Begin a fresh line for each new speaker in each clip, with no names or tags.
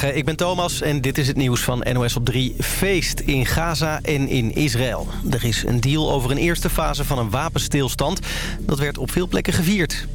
Goedemorgen, ik ben Thomas en dit is het nieuws van NOS op 3. Feest in Gaza en in Israël. Er is een deal over een eerste fase van een wapenstilstand. Dat werd op veel plekken gevierd.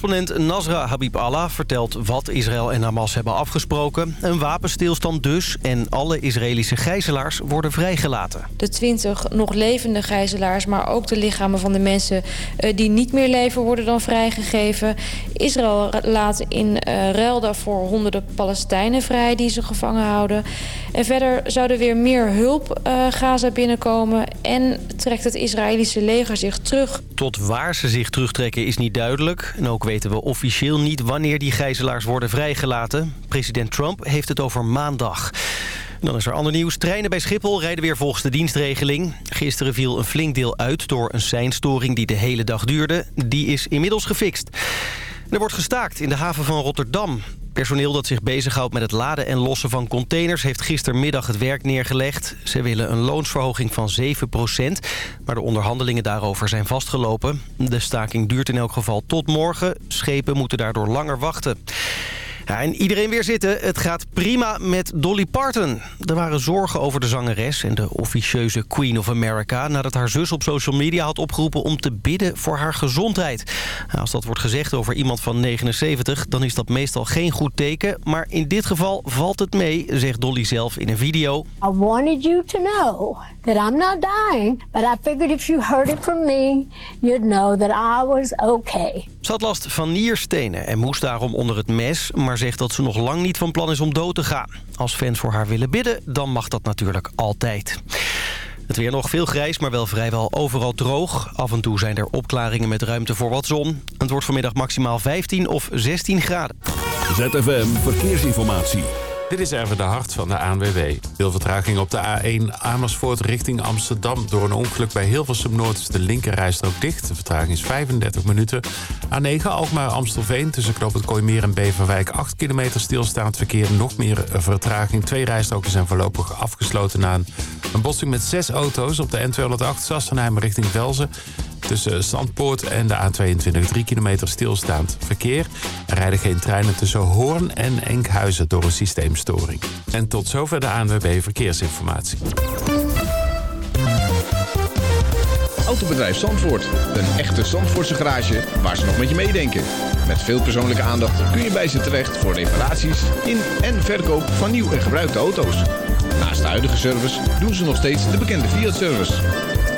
Correspondent Nasra Habib Allah vertelt wat Israël en Hamas hebben afgesproken. Een wapenstilstand dus en alle Israëlische gijzelaars worden vrijgelaten.
De twintig nog levende gijzelaars, maar ook de lichamen van de mensen eh, die niet meer leven worden dan vrijgegeven. Israël laat in uh, ruil daarvoor honderden Palestijnen vrij die ze gevangen houden. En verder zou er weer meer hulp uh, Gaza binnenkomen en trekt het Israëlische leger zich terug.
Tot waar ze zich terugtrekken is niet duidelijk. En ook weten we officieel niet wanneer die gijzelaars worden vrijgelaten. President Trump heeft het over maandag. Dan is er ander nieuws. Treinen bij Schiphol rijden weer volgens de dienstregeling. Gisteren viel een flink deel uit door een seinstoring die de hele dag duurde. Die is inmiddels gefixt. Er wordt gestaakt in de haven van Rotterdam. Personeel dat zich bezighoudt met het laden en lossen van containers... heeft gistermiddag het werk neergelegd. Ze willen een loonsverhoging van 7% maar de onderhandelingen daarover zijn vastgelopen. De staking duurt in elk geval tot morgen. Schepen moeten daardoor langer wachten. En iedereen weer zitten. Het gaat prima met Dolly Parton. Er waren zorgen over de zangeres en de officieuze Queen of America... nadat haar zus op social media had opgeroepen om te bidden voor haar gezondheid. Nou, als dat wordt gezegd over iemand van 79, dan is dat meestal geen goed teken. Maar in dit geval valt het mee, zegt Dolly zelf in een video.
I wanted you to know that I'm not dying... but I figured if you heard it from me, you'd know that I was okay.
Ze had last van nierstenen en moest daarom onder het mes... maar zegt dat ze nog lang niet van plan is om dood te gaan. Als fans voor haar willen bidden, dan mag dat natuurlijk altijd. Het weer nog veel grijs, maar wel vrijwel overal droog. Af en toe zijn er opklaringen met ruimte voor wat zon. Het wordt vanmiddag maximaal 15 of 16 graden.
ZFM Verkeersinformatie.
Dit is even de hart van de ANWB. Veel vertraging op de A1 Amersfoort richting Amsterdam. Door een ongeluk bij Hilversum Noord is de linkerrijstrook dicht. De vertraging is 35 minuten. A9 Alkmaar Amstelveen tussen Knoop het Kooimeer en Beverwijk. 8 kilometer stilstaand verkeer. Nog meer vertraging. Twee rijstroken zijn voorlopig afgesloten na een botsing met zes auto's op de N208 Sassenheim richting Velzen. Tussen Zandpoort en de A22 3 kilometer stilstaand verkeer. Er rijden geen treinen tussen Hoorn en Enkhuizen door een systeemstoring. En tot zover de ANWB Verkeersinformatie.
Autobedrijf Zandvoort. Een echte Zandvoortse garage waar ze nog met je meedenken. Met veel persoonlijke aandacht kun je bij ze terecht voor reparaties in en verkoop van nieuw en gebruikte auto's. Naast de huidige service doen ze nog steeds de bekende Fiat-service.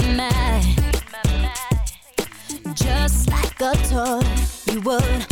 My Just like a toy You would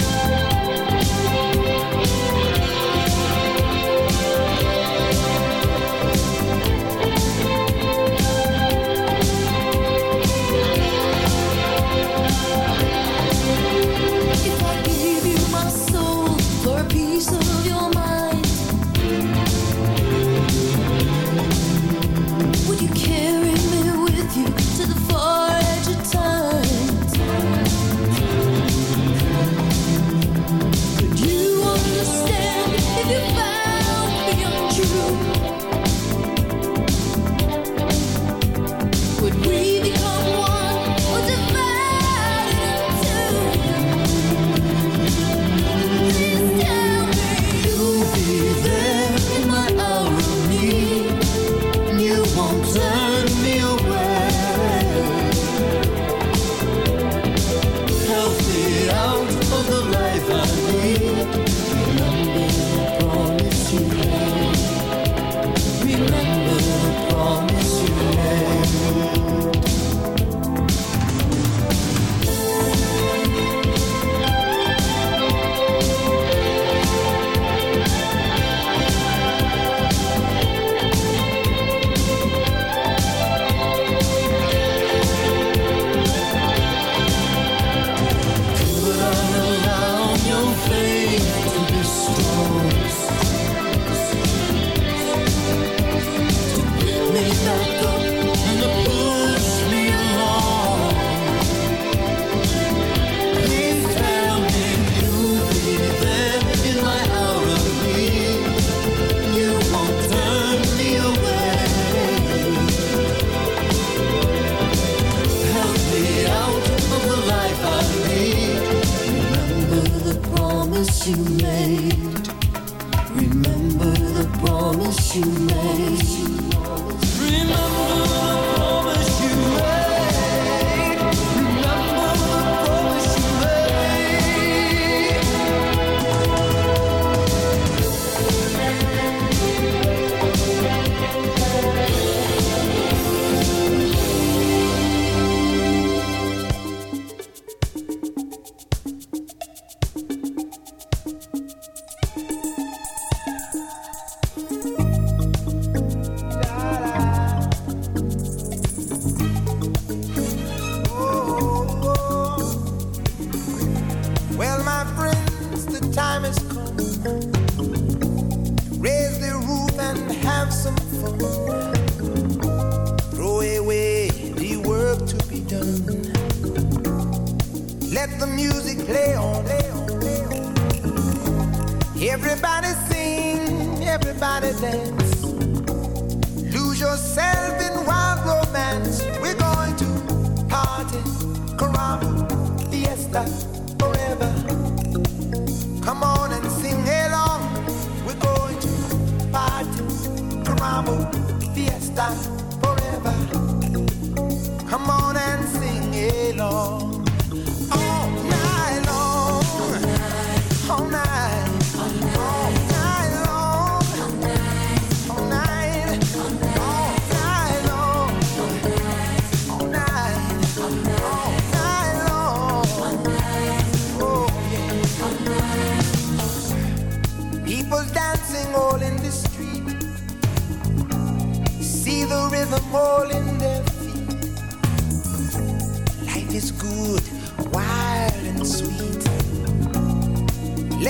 fiestas.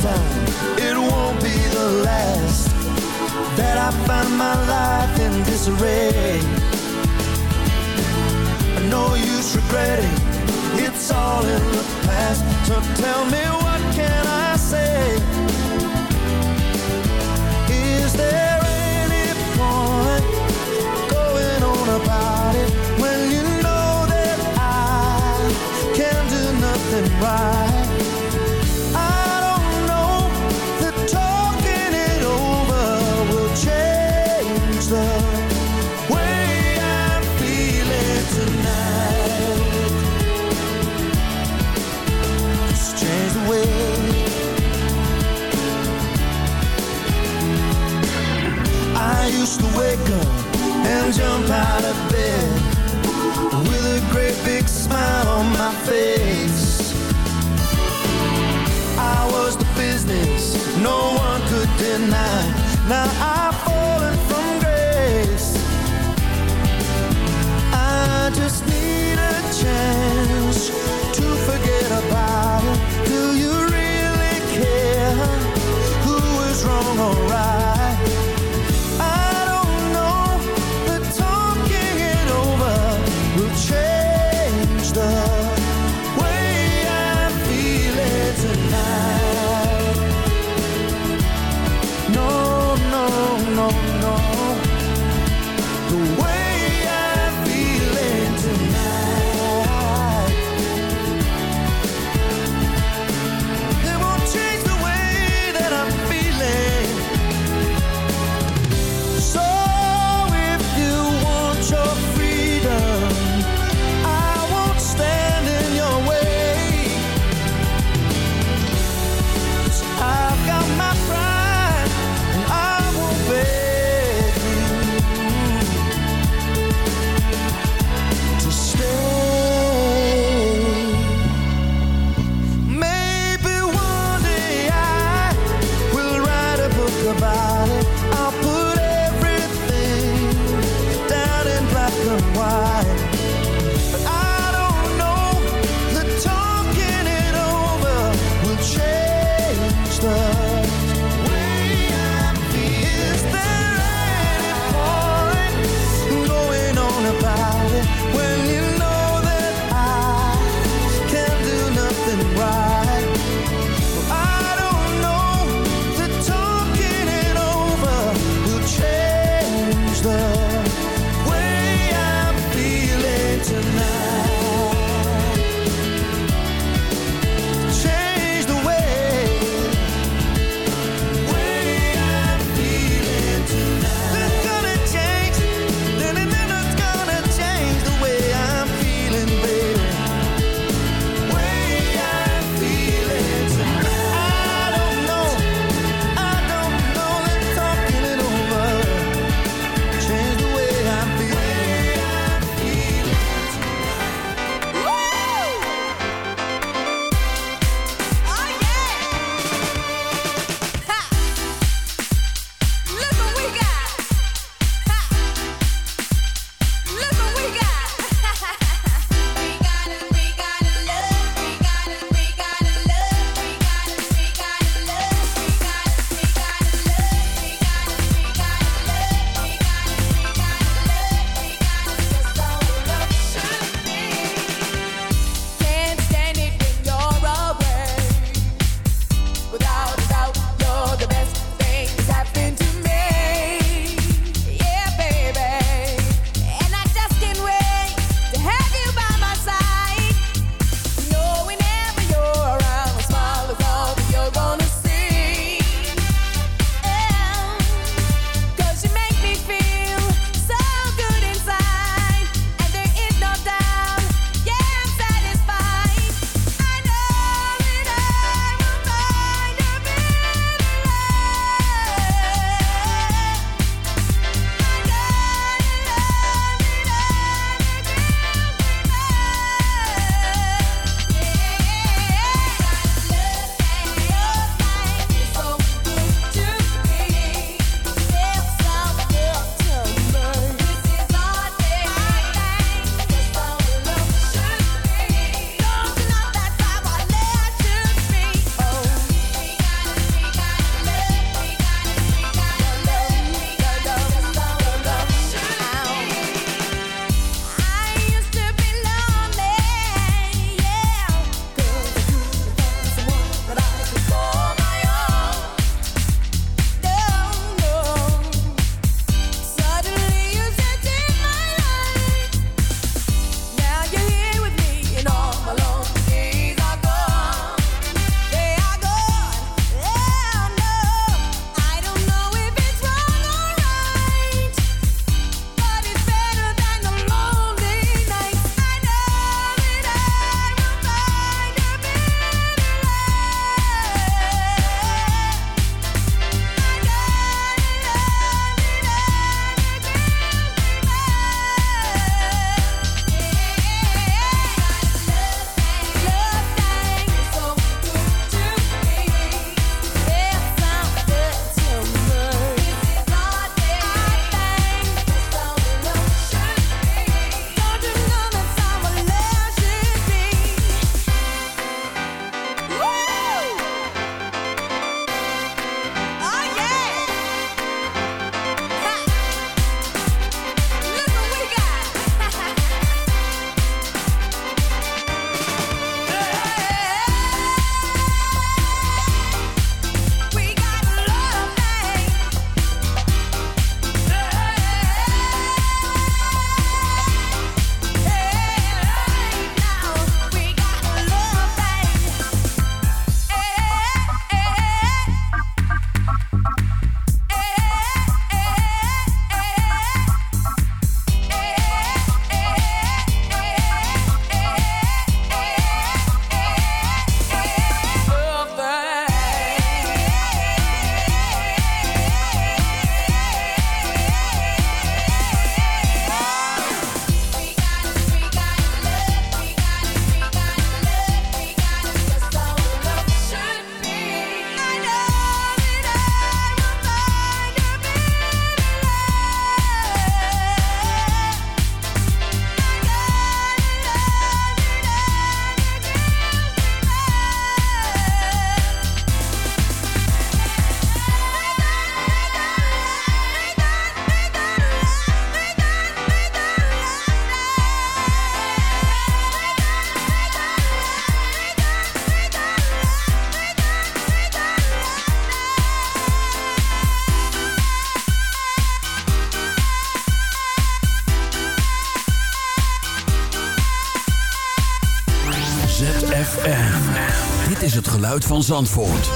time, it won't be the last that I find my life in disarray. No use regretting, it's all in the past. So tell me what can I say? Is there any point going on about it when you know that I can do nothing right?
jump out of van Zandvoort.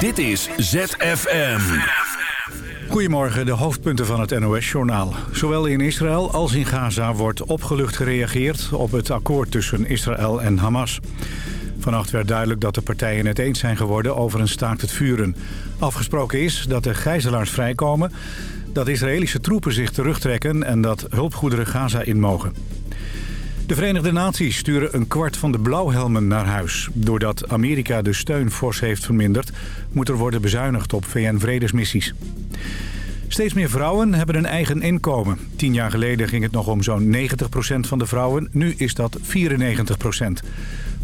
Dit is ZFM.
Goedemorgen, de hoofdpunten van het NOS-journaal. Zowel in Israël als in Gaza wordt opgelucht gereageerd op het akkoord tussen Israël en Hamas. Vannacht werd duidelijk dat de partijen het eens zijn geworden over een staakt het vuren. Afgesproken is dat de gijzelaars vrijkomen, dat Israëlische troepen zich terugtrekken en dat hulpgoederen Gaza in mogen. De Verenigde Naties sturen een kwart van de blauwhelmen naar huis. Doordat Amerika de steun fors heeft verminderd... moet er worden bezuinigd op VN-vredesmissies. Steeds meer vrouwen hebben een eigen inkomen. Tien jaar geleden ging het nog om zo'n 90% van de vrouwen. Nu is dat 94%.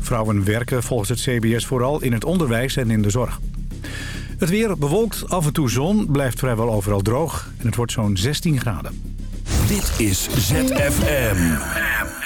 Vrouwen werken volgens het CBS vooral in het onderwijs en in de zorg. Het weer bewolkt, af en toe zon, blijft vrijwel overal droog... en het wordt zo'n 16 graden.
Dit is ZFM.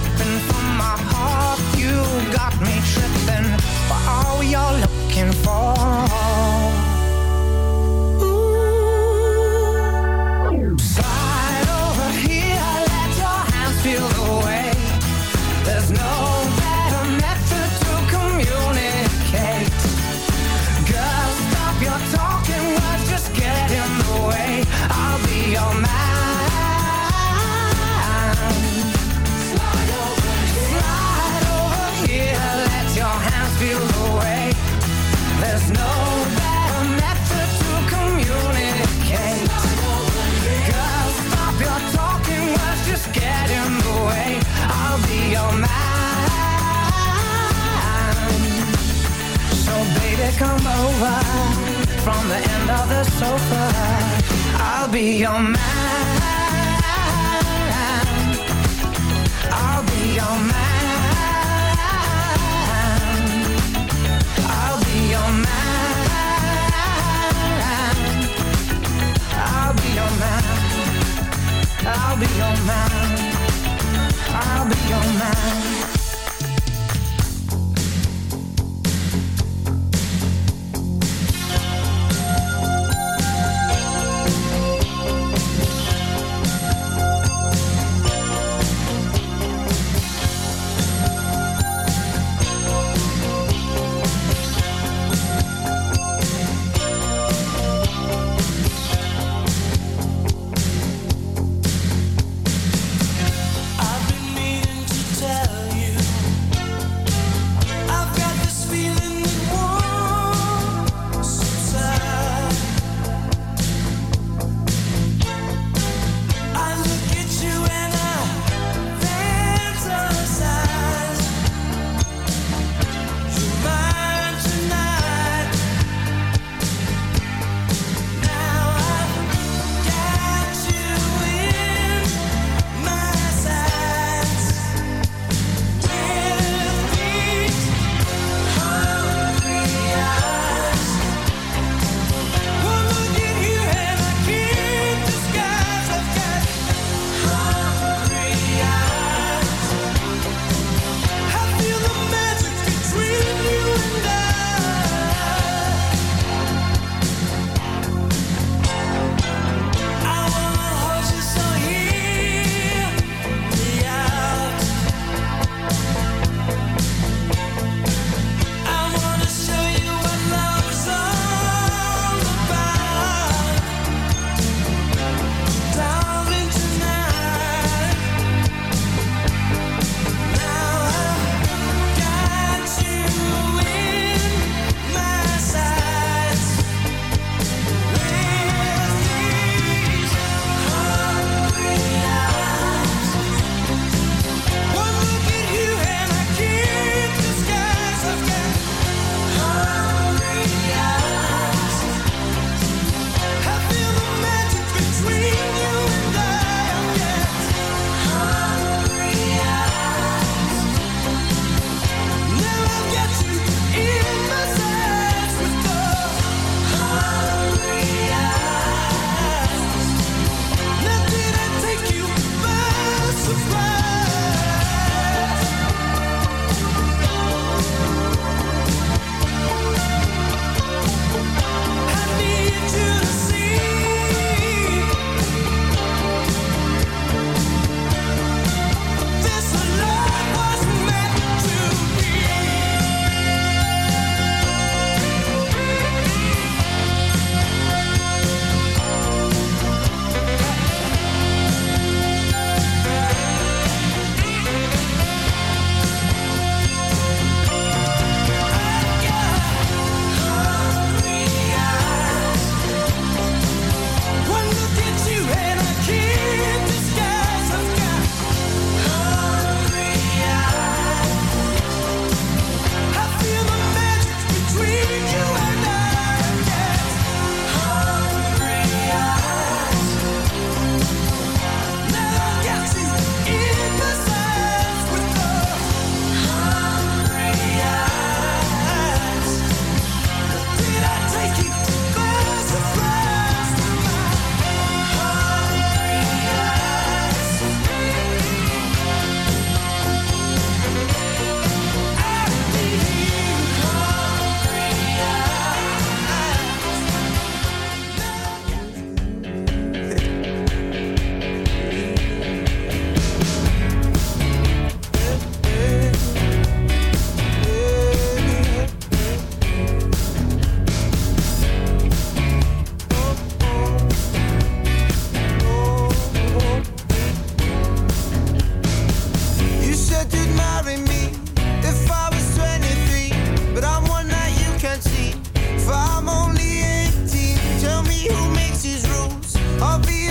makes his rules. I'll
Obvious.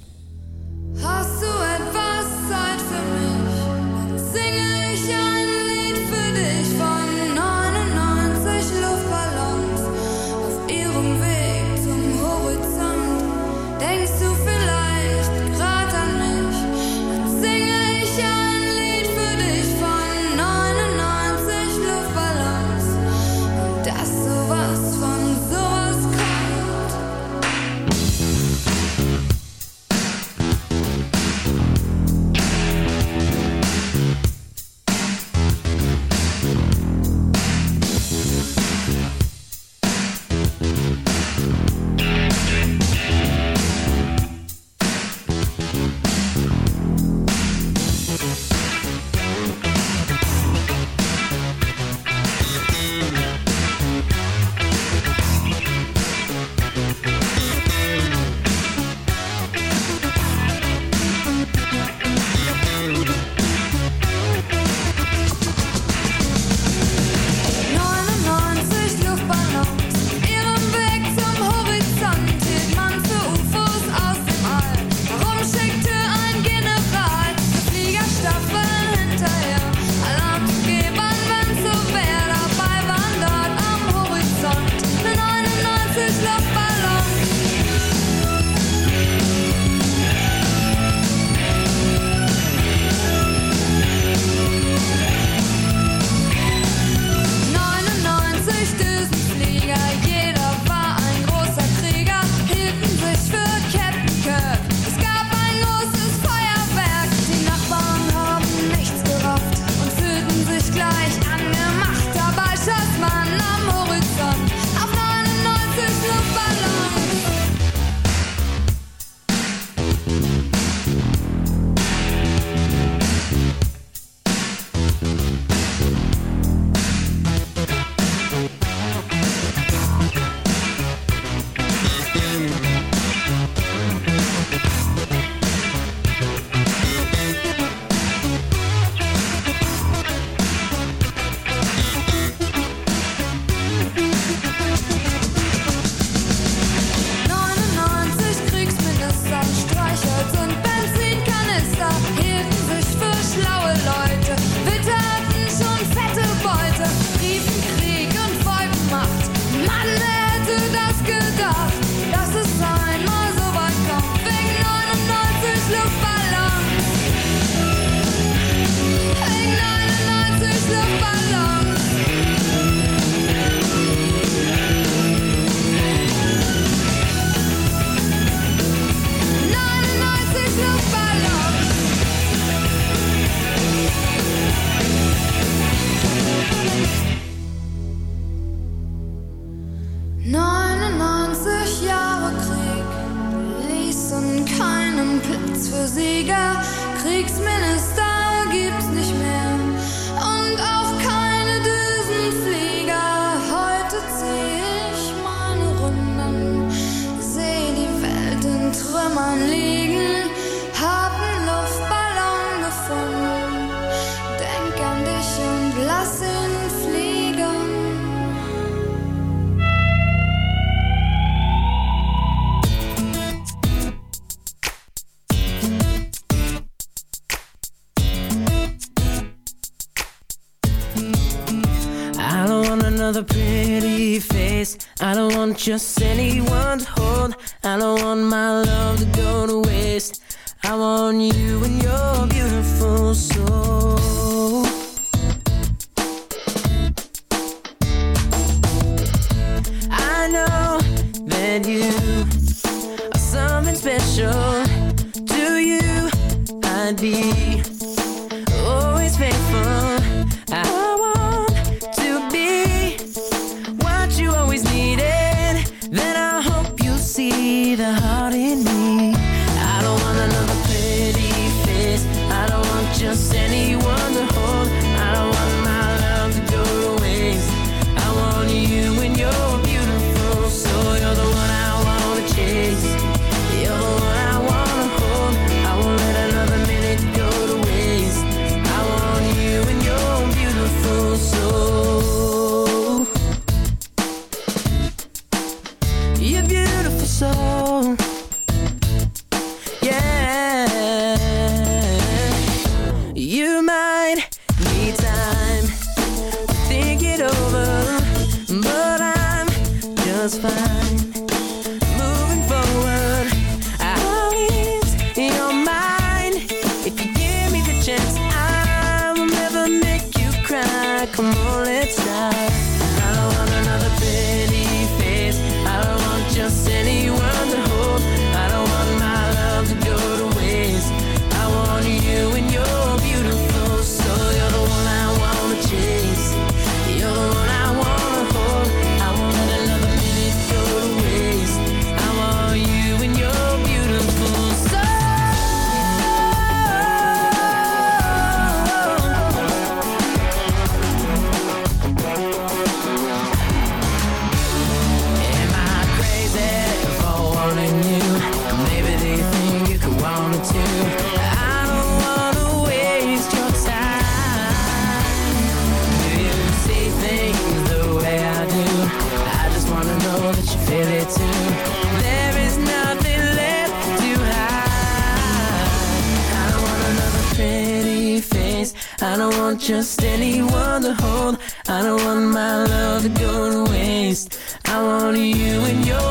just I want you and your